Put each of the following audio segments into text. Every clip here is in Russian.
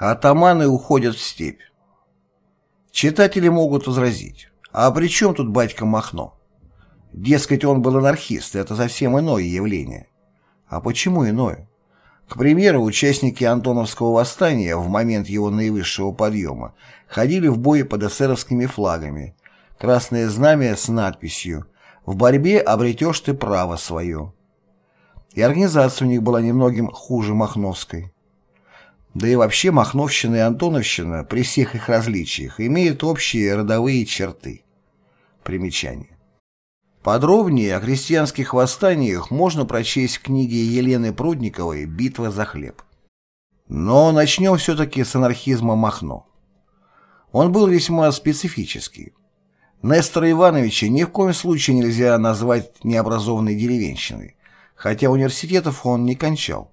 Атаманы уходят в степь. Читатели могут возразить, а при чем тут батька Махно? Дескать, он был анархист, это совсем иное явление. А почему иное? К примеру, участники Антоновского восстания в момент его наивысшего подъема ходили в бой под эсеровскими флагами, красное знамя с надписью «В борьбе обретешь ты право свое». И организация у них была немногим хуже Махновской. Да и вообще Махновщина и Антоновщина при всех их различиях имеют общие родовые черты. Примечание. Подробнее о крестьянских восстаниях можно прочесть в книге Елены Прудниковой «Битва за хлеб». Но начнем все-таки с анархизма Махно. Он был весьма специфический. Нестора Ивановича ни в коем случае нельзя назвать необразованной деревенщиной, хотя университетов он не кончал.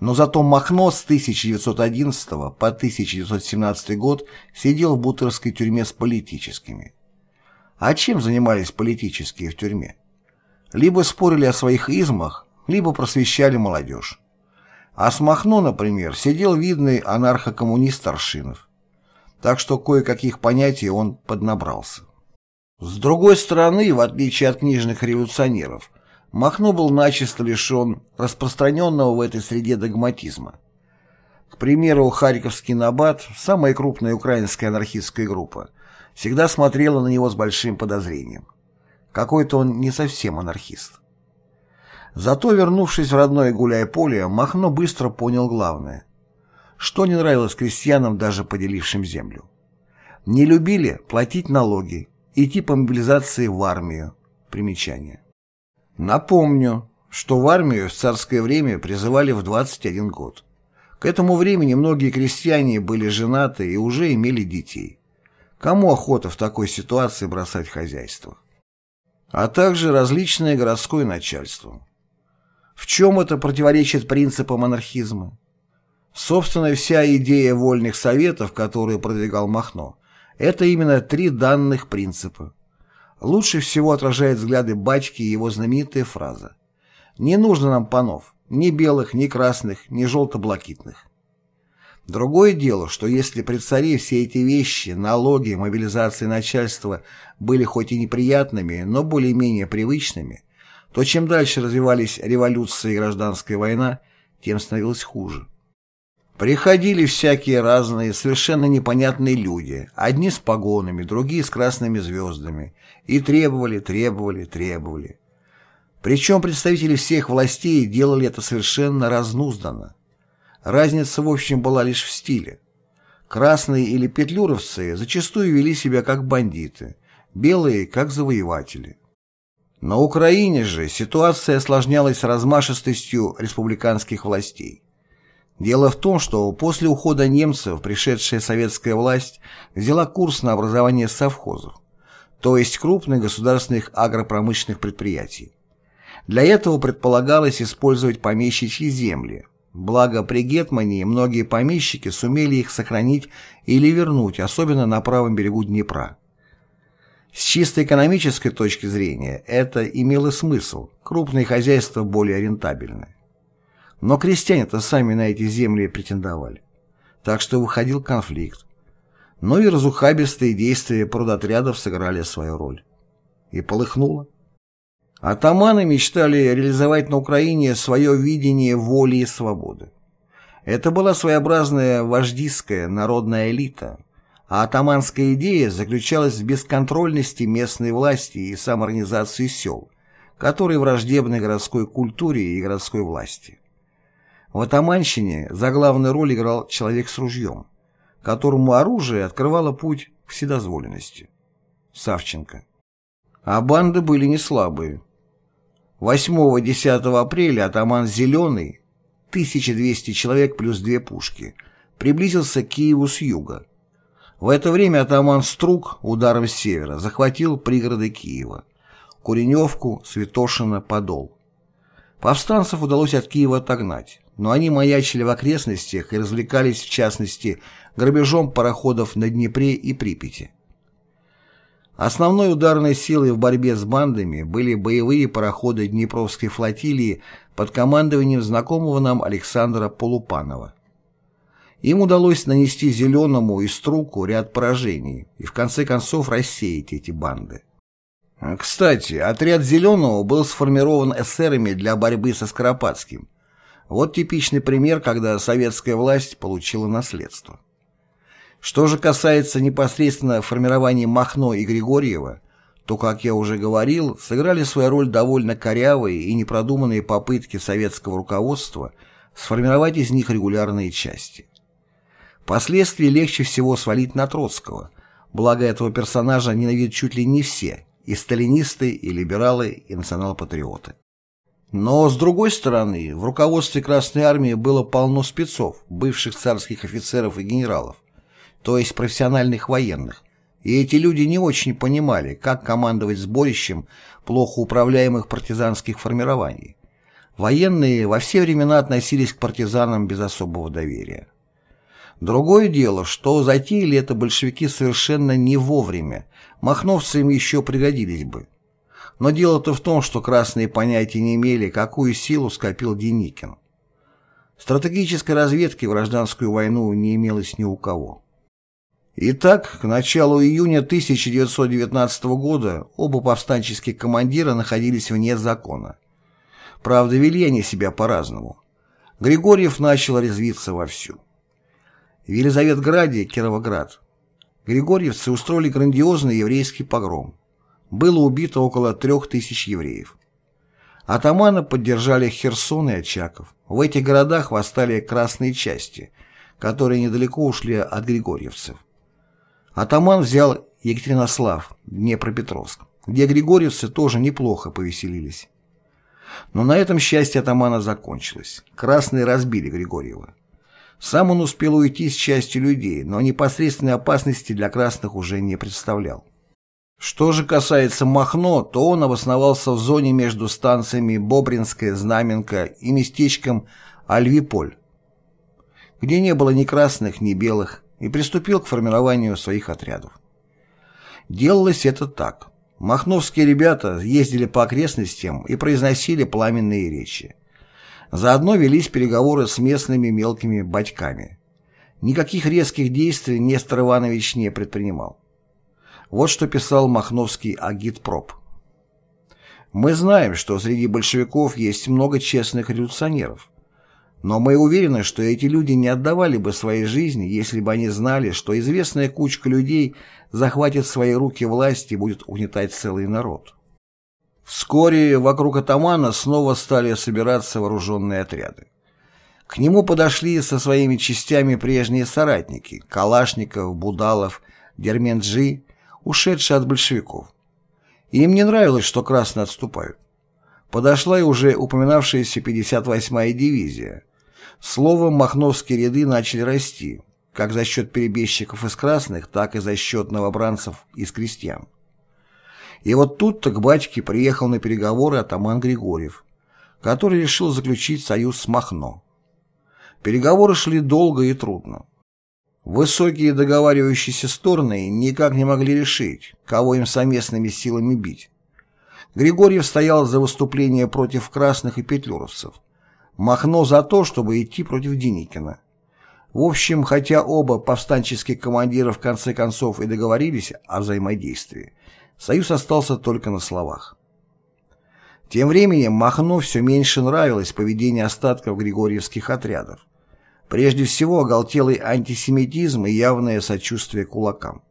Но зато Махно с 1911 по 1917 год сидел в Бутырской тюрьме с политическими. А чем занимались политические в тюрьме? Либо спорили о своих измах, либо просвещали молодежь. А с Махно, например, сидел видный анархокоммунист Аршинов. Так что кое-каких понятий он поднабрался. С другой стороны, в отличие от книжных революционеров, Махно был начисто лишен распространенного в этой среде догматизма. К примеру, Харьковский Набат, самая крупная украинская анархистская группа, всегда смотрела на него с большим подозрением. Какой-то он не совсем анархист. Зато, вернувшись в родное гуляй-поле, Махно быстро понял главное. Что не нравилось крестьянам, даже поделившим землю. Не любили платить налоги, идти по мобилизации в армию. Примечание. Напомню, что в армию в царское время призывали в 21 год. К этому времени многие крестьяне были женаты и уже имели детей. Кому охота в такой ситуации бросать хозяйство? А также различное городское начальство. В чем это противоречит принципам анархизма? Собственно, вся идея вольных советов, которую продвигал Махно, это именно три данных принципа лучше всего отражает взгляды батьки его знаменитая фраза «Не нужно нам панов, ни белых, ни красных, ни желто-блакитных». Другое дело, что если при царе все эти вещи, налоги, мобилизация начальства были хоть и неприятными, но более-менее привычными, то чем дальше развивались революция и гражданская война, тем становилось хуже. Приходили всякие разные, совершенно непонятные люди, одни с погонами, другие с красными звездами, и требовали, требовали, требовали. Причем представители всех властей делали это совершенно разнузданно. Разница, в общем, была лишь в стиле. Красные или петлюровцы зачастую вели себя как бандиты, белые – как завоеватели. На Украине же ситуация осложнялась размашистостью республиканских властей. Дело в том, что после ухода немцев пришедшая советская власть взяла курс на образование совхозов, то есть крупных государственных агропромышленных предприятий. Для этого предполагалось использовать помещичьи земли, благо при Гетмане многие помещики сумели их сохранить или вернуть, особенно на правом берегу Днепра. С чисто экономической точки зрения это имело смысл, крупные хозяйства более рентабельны. Но крестьяне-то сами на эти земли претендовали. Так что выходил конфликт. Но и разухабистые действия продотрядов сыграли свою роль. И полыхнуло. Атаманы мечтали реализовать на Украине свое видение воли и свободы. Это была своеобразная вождистская народная элита, а атаманская идея заключалась в бесконтрольности местной власти и самоорганизации сел, которые враждебны городской культуре и городской власти. В атаманщине за главную роль играл человек с ружьем, которому оружие открывало путь к вседозволенности. Савченко. А банды были не слабые. 8-10 апреля атаман Зеленый, 1200 человек плюс две пушки, приблизился к Киеву с юга. В это время атаман Струк ударом с севера захватил пригороды Киева, Куреневку, Святошино, Подол. Повстанцев удалось от Киева отогнать но они маячили в окрестностях и развлекались, в частности, грабежом пароходов на Днепре и Припяти. Основной ударной силой в борьбе с бандами были боевые пароходы Днепровской флотилии под командованием знакомого нам Александра Полупанова. Им удалось нанести Зеленому и Струку ряд поражений и в конце концов рассеять эти банды. Кстати, отряд Зеленого был сформирован эсерами для борьбы со Скоропадским. Вот типичный пример, когда советская власть получила наследство. Что же касается непосредственно формирования Махно и Григорьева, то, как я уже говорил, сыграли свою роль довольно корявые и непродуманные попытки советского руководства сформировать из них регулярные части. Последствия легче всего свалить на Троцкого, благо этого персонажа ненавидят чуть ли не все, и сталинисты, и либералы, и национал-патриоты. Но, с другой стороны, в руководстве Красной Армии было полно спецов, бывших царских офицеров и генералов, то есть профессиональных военных, и эти люди не очень понимали, как командовать сборищем плохо управляемых партизанских формирований. Военные во все времена относились к партизанам без особого доверия. Другое дело, что затеяли это большевики совершенно не вовремя, махновцы им еще пригодились бы. Но дело-то в том, что красные понятия не имели, какую силу скопил Деникин. Стратегической разведки в гражданскую войну не имелось ни у кого. Итак, к началу июня 1919 года оба повстанческих командира находились вне закона. Правда, вели они себя по-разному. Григорьев начал резвиться вовсю. В Елизаветграде, Кировоград, Григорьевцы устроили грандиозный еврейский погром. Было убито около трех тысяч евреев. Атамана поддержали Херсон и Очаков. В этих городах восстали красные части, которые недалеко ушли от григорьевцев. Атаман взял Екатеринослав, Днепропетровск, где григорьевцы тоже неплохо повеселились. Но на этом счастье атамана закончилось. Красные разбили Григорьева. Сам он успел уйти с частью людей, но непосредственной опасности для красных уже не представлял. Что же касается Махно, то он обосновался в зоне между станциями Бобринская, Знаменка и местечком Альвиполь, где не было ни красных, ни белых, и приступил к формированию своих отрядов. Делалось это так. Махновские ребята ездили по окрестностям и произносили пламенные речи. Заодно велись переговоры с местными мелкими батьками. Никаких резких действий Нестор Иванович не предпринимал. Вот что писал Махновский агитпроп. «Мы знаем, что среди большевиков есть много честных революционеров. Но мы уверены, что эти люди не отдавали бы своей жизни, если бы они знали, что известная кучка людей захватит свои руки власть и будет угнетать целый народ. Вскоре вокруг атамана снова стали собираться вооруженные отряды. К нему подошли со своими частями прежние соратники – Калашников, Будалов, Дерменджи, ушедшие от большевиков. Им не нравилось, что красные отступают. Подошла и уже упоминавшаяся 58-я дивизия. Словом, махновские ряды начали расти, как за счет перебежчиков из красных, так и за счет новобранцев из крестьян. И вот тут-то к батьке приехал на переговоры атаман Григорьев, который решил заключить союз с Махно. Переговоры шли долго и трудно. Высокие договаривающиеся стороны никак не могли решить, кого им совместными силами бить. Григорьев стоял за выступление против красных и петлюровцев. Махно за то, чтобы идти против Деникина. В общем, хотя оба повстанческих командира в конце концов и договорились о взаимодействии, Союз остался только на словах. Тем временем Махно все меньше нравилось поведение остатков григорьевских отрядов. Прежде всего оголтелый антисемитизм и явное сочувствие кулакам.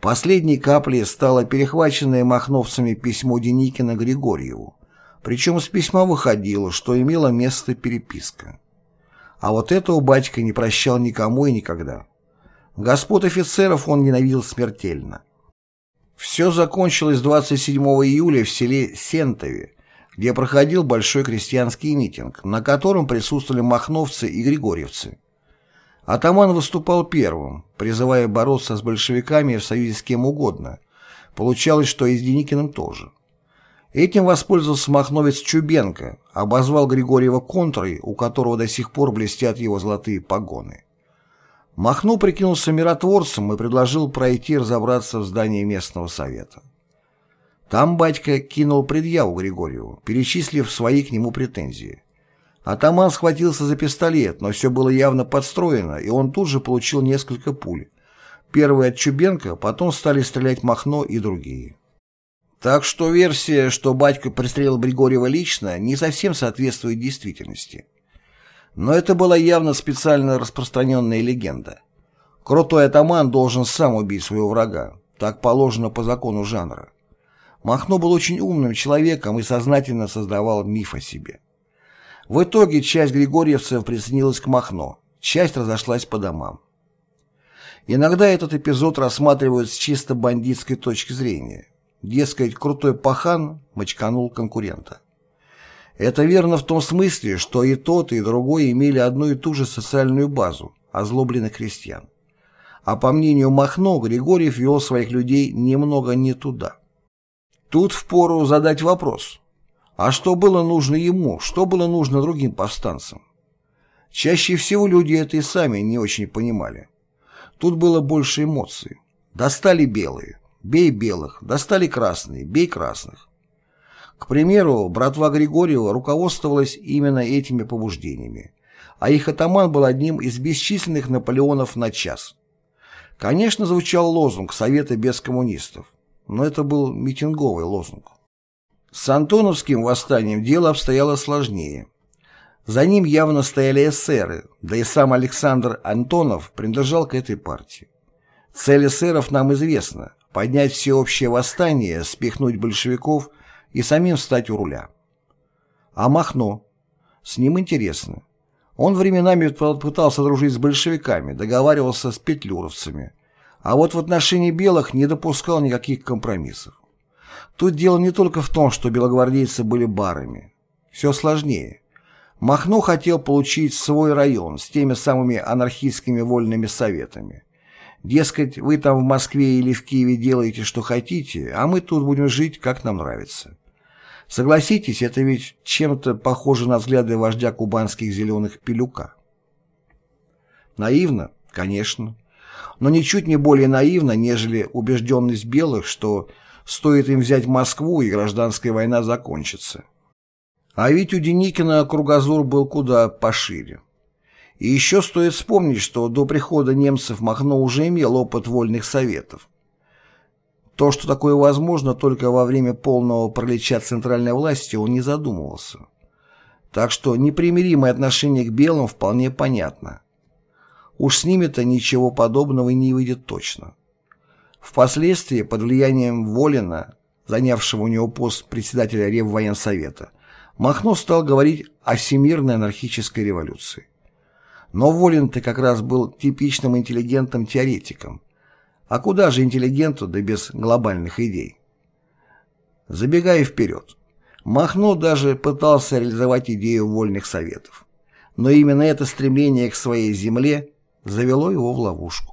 Последней каплей стало перехваченное махновцами письмо Деникина Григорьеву, причем из письма выходило, что имела место переписка. А вот этого батька не прощал никому и никогда. Господ офицеров он ненавидел смертельно. Все закончилось 27 июля в селе Сентове, где проходил большой крестьянский митинг, на котором присутствовали махновцы и григорьевцы. Атаман выступал первым, призывая бороться с большевиками в союзе с кем угодно. Получалось, что и с Деникиным тоже. Этим воспользовался махновец Чубенко, обозвал Григорьева контрой, у которого до сих пор блестят его золотые погоны. Махно прикинулся миротворцем и предложил пройти разобраться в здании местного совета. Там батька кинул предъяву Григорьеву, перечислив свои к нему претензии. Атаман схватился за пистолет, но все было явно подстроено, и он тут же получил несколько пуль. Первые от Чубенко, потом стали стрелять Махно и другие. Так что версия, что батька пристрелил Григорьева лично, не совсем соответствует действительности. Но это была явно специально распространенная легенда. Крутой атаман должен сам убить своего врага. Так положено по закону жанра. Махно был очень умным человеком и сознательно создавал миф о себе. В итоге часть григорьевцев присоединилась к Махно, часть разошлась по домам. Иногда этот эпизод рассматривают с чисто бандитской точки зрения. Дескать, крутой пахан мочканул конкурента. Это верно в том смысле, что и тот, и другой имели одну и ту же социальную базу – озлобленных крестьян. А по мнению Махно, Григорьев вел своих людей немного не туда. Тут впору задать вопрос. А что было нужно ему, что было нужно другим повстанцам? Чаще всего люди это и сами не очень понимали. Тут было больше эмоций. Достали белые, бей белых, достали красные, бей красных. К примеру, братва Григорьева руководствовалась именно этими побуждениями, а их атаман был одним из бесчисленных Наполеонов на час. Конечно, звучал лозунг «Совета без коммунистов», но это был митинговый лозунг. С Антоновским восстанием дело обстояло сложнее. За ним явно стояли эсеры, да и сам Александр Антонов принадлежал к этой партии. Цель эсеров нам известна – поднять всеобщее восстание, спихнуть большевиков – и самим встать у руля. А Махно? С ним интересно. Он временами пытался дружить с большевиками, договаривался с петлюровцами, а вот в отношении белых не допускал никаких компромиссов. Тут дело не только в том, что белогвардейцы были барами. Все сложнее. Махно хотел получить свой район с теми самыми анархистскими вольными советами. Дескать, вы там в Москве или в Киеве делаете, что хотите, а мы тут будем жить, как нам нравится. Согласитесь, это ведь чем-то похоже на взгляды вождя кубанских зеленых Пилюка. Наивно? Конечно. Но ничуть не более наивно, нежели убежденность белых, что стоит им взять Москву, и гражданская война закончится. А ведь у Деникина кругозор был куда пошире. И еще стоит вспомнить, что до прихода немцев Махно уже имел опыт вольных советов. То, что такое возможно только во время полного пролеча центральной власти, он не задумывался. Так что непримиримое отношение к белым вполне понятно. Уж с ними-то ничего подобного не выйдет точно. Впоследствии, под влиянием Волина, занявшего у него пост председателя Реввоенсовета, Махно стал говорить о всемирной анархической революции. Но Волин-то как раз был типичным интеллигентом-теоретиком, а куда же интеллигенту, да без глобальных идей? Забегая вперед, Махно даже пытался реализовать идею вольных советов. Но именно это стремление к своей земле завело его в ловушку.